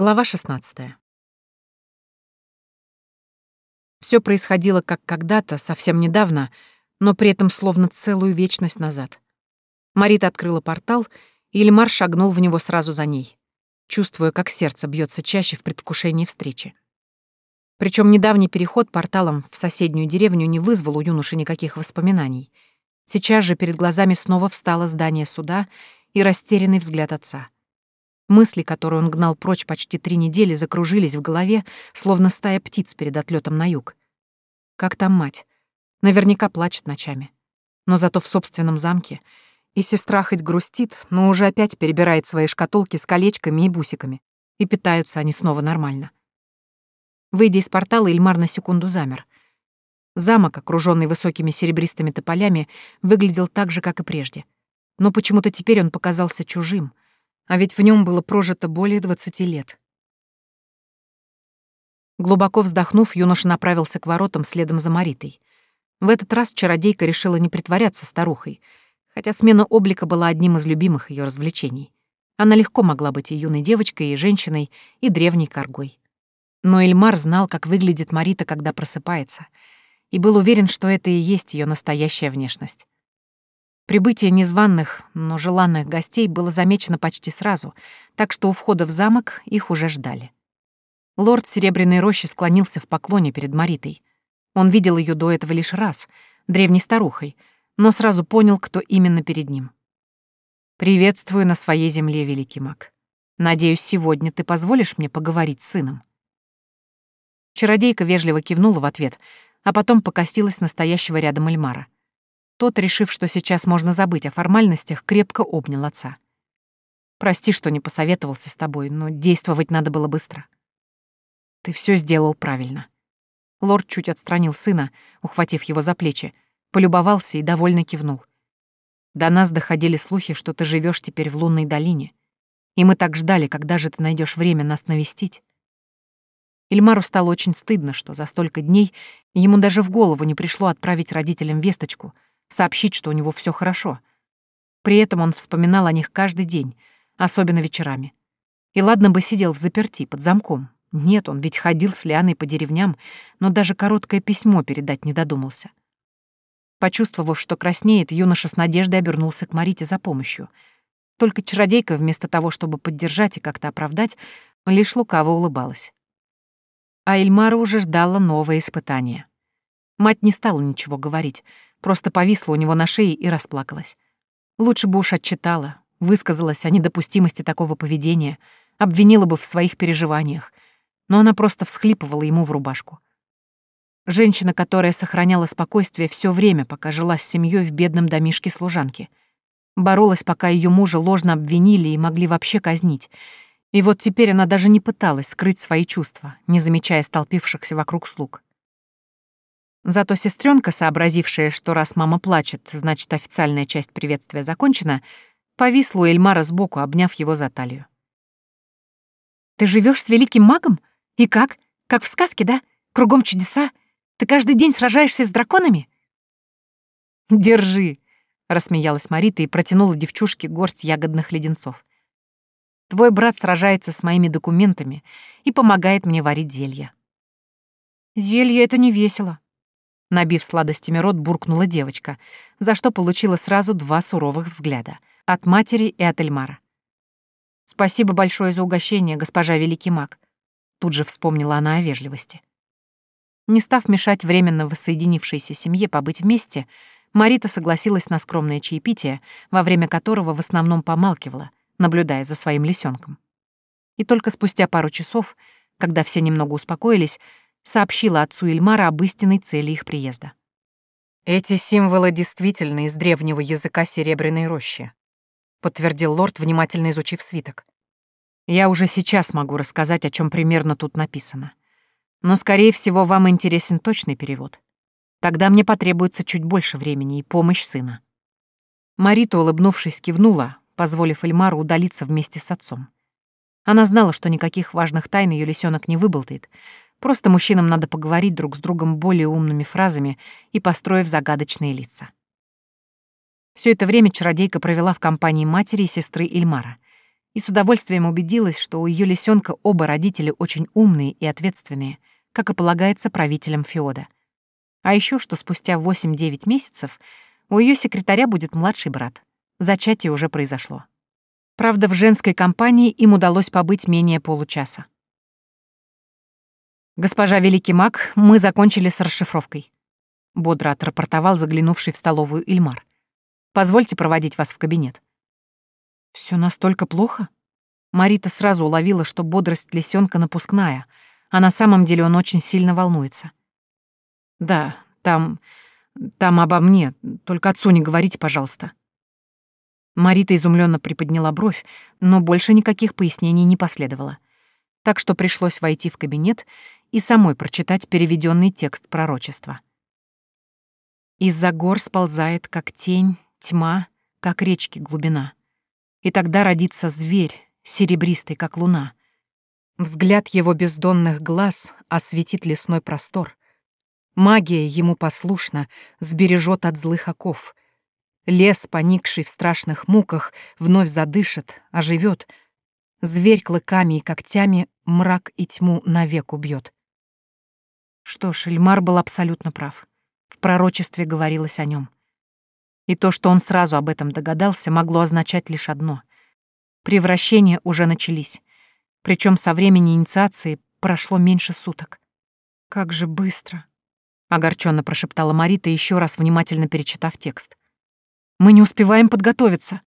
Глава 16. Все происходило как когда-то, совсем недавно, но при этом словно целую вечность назад. Марита открыла портал, и Ильмар шагнул в него сразу за ней, чувствуя, как сердце бьется чаще в предвкушении встречи. Причем недавний переход порталом в соседнюю деревню не вызвал у юноши никаких воспоминаний. Сейчас же перед глазами снова встало здание суда и растерянный взгляд отца — Мысли, которые он гнал прочь почти три недели, закружились в голове, словно стая птиц перед отлетом на юг. Как там мать? Наверняка плачет ночами. Но зато в собственном замке. И сестра хоть грустит, но уже опять перебирает свои шкатулки с колечками и бусиками. И питаются они снова нормально. Выйдя из портала, Ильмар на секунду замер. Замок, окруженный высокими серебристыми тополями, выглядел так же, как и прежде. Но почему-то теперь он показался чужим — а ведь в нем было прожито более двадцати лет. Глубоко вздохнув, юноша направился к воротам следом за Маритой. В этот раз чародейка решила не притворяться старухой, хотя смена облика была одним из любимых ее развлечений. Она легко могла быть и юной девочкой, и женщиной, и древней коргой. Но Эльмар знал, как выглядит Марита, когда просыпается, и был уверен, что это и есть ее настоящая внешность. Прибытие незваных, но желанных гостей было замечено почти сразу, так что у входа в замок их уже ждали. Лорд Серебряной Рощи склонился в поклоне перед Маритой. Он видел ее до этого лишь раз, древней старухой, но сразу понял, кто именно перед ним. «Приветствую на своей земле, великий маг. Надеюсь, сегодня ты позволишь мне поговорить с сыном?» Чародейка вежливо кивнула в ответ, а потом покосилась настоящего рядом Эльмара — тот, решив, что сейчас можно забыть о формальностях, крепко обнял отца. «Прости, что не посоветовался с тобой, но действовать надо было быстро». «Ты все сделал правильно». Лорд чуть отстранил сына, ухватив его за плечи, полюбовался и довольно кивнул. «До нас доходили слухи, что ты живешь теперь в лунной долине, и мы так ждали, когда же ты найдешь время нас навестить». Ильмару стало очень стыдно, что за столько дней ему даже в голову не пришло отправить родителям весточку — сообщить, что у него все хорошо. При этом он вспоминал о них каждый день, особенно вечерами. И ладно бы сидел в заперти, под замком. Нет, он ведь ходил с Лианой по деревням, но даже короткое письмо передать не додумался. Почувствовав, что краснеет, юноша с надеждой обернулся к Марите за помощью. Только чародейка, вместо того, чтобы поддержать и как-то оправдать, лишь лукаво улыбалась. А Эльмара уже ждала новое испытание. Мать не стала ничего говорить, просто повисла у него на шее и расплакалась. Лучше бы уж отчитала, высказалась о недопустимости такого поведения, обвинила бы в своих переживаниях, но она просто всхлипывала ему в рубашку. Женщина, которая сохраняла спокойствие все время, пока жила с семьей в бедном домишке служанки. Боролась, пока ее мужа ложно обвинили и могли вообще казнить. И вот теперь она даже не пыталась скрыть свои чувства, не замечая столпившихся вокруг слуг. Зато сестренка, сообразившая, что раз мама плачет, значит, официальная часть приветствия закончена, повисла у Эльмара сбоку, обняв его за талию. «Ты живешь с великим магом? И как? Как в сказке, да? Кругом чудеса? Ты каждый день сражаешься с драконами?» «Держи!» — рассмеялась Марита и протянула девчушке горсть ягодных леденцов. «Твой брат сражается с моими документами и помогает мне варить зелья». «Зелье — это не весело», Набив сладостями рот, буркнула девочка, за что получила сразу два суровых взгляда — от матери и от Эльмара. «Спасибо большое за угощение, госпожа Великий Маг», — тут же вспомнила она о вежливости. Не став мешать временно воссоединившейся семье побыть вместе, Марита согласилась на скромное чаепитие, во время которого в основном помалкивала, наблюдая за своим лисенком. И только спустя пару часов, когда все немного успокоились, сообщила отцу Ильмара об истинной цели их приезда. «Эти символы действительно из древнего языка Серебряной рощи», подтвердил лорд, внимательно изучив свиток. «Я уже сейчас могу рассказать, о чем примерно тут написано. Но, скорее всего, вам интересен точный перевод. Тогда мне потребуется чуть больше времени и помощь сына». Марита, улыбнувшись, кивнула, позволив Эльмару удалиться вместе с отцом. Она знала, что никаких важных тайн ее лисенок не выболтает, Просто мужчинам надо поговорить друг с другом более умными фразами и построив загадочные лица. Все это время чародейка провела в компании матери и сестры Ильмара. и с удовольствием убедилась, что у ее лисенка оба родители очень умные и ответственные, как и полагается правителям Феода. А еще, что спустя 8-9 месяцев у ее секретаря будет младший брат. Зачатие уже произошло. Правда, в женской компании им удалось побыть менее получаса. «Госпожа Великий Маг, мы закончили с расшифровкой», — бодро отрапортовал заглянувший в столовую Ильмар. «Позвольте проводить вас в кабинет». Все настолько плохо? Марита сразу уловила, что бодрость лисенка напускная, а на самом деле он очень сильно волнуется. «Да, там... там обо мне. Только отцу не говорите, пожалуйста». Марита изумленно приподняла бровь, но больше никаких пояснений не последовало. Так что пришлось войти в кабинет и самой прочитать переведенный текст пророчества. Из-за гор сползает, как тень, тьма, как речки глубина. И тогда родится зверь, серебристый, как луна. Взгляд его бездонных глаз осветит лесной простор. Магия ему послушна, сбережет от злых оков. Лес, поникший в страшных муках, вновь задышит, оживет. Зверь клыками и когтями мрак и тьму навек убьет. Что ж, Эльмар был абсолютно прав. В пророчестве говорилось о нем. И то, что он сразу об этом догадался, могло означать лишь одно. Превращения уже начались. Причем со времени инициации прошло меньше суток. «Как же быстро!» — огорченно прошептала Марита, еще раз внимательно перечитав текст. «Мы не успеваем подготовиться!»